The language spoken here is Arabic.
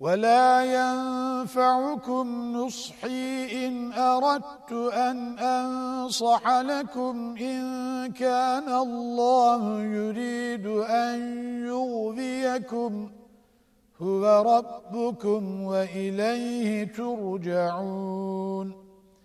ولا ينفعكم نصحي إن أردت أن أنصح لكم إن كان الله يريد أن يغذيكم. هو ربكم وإليه ترجعون.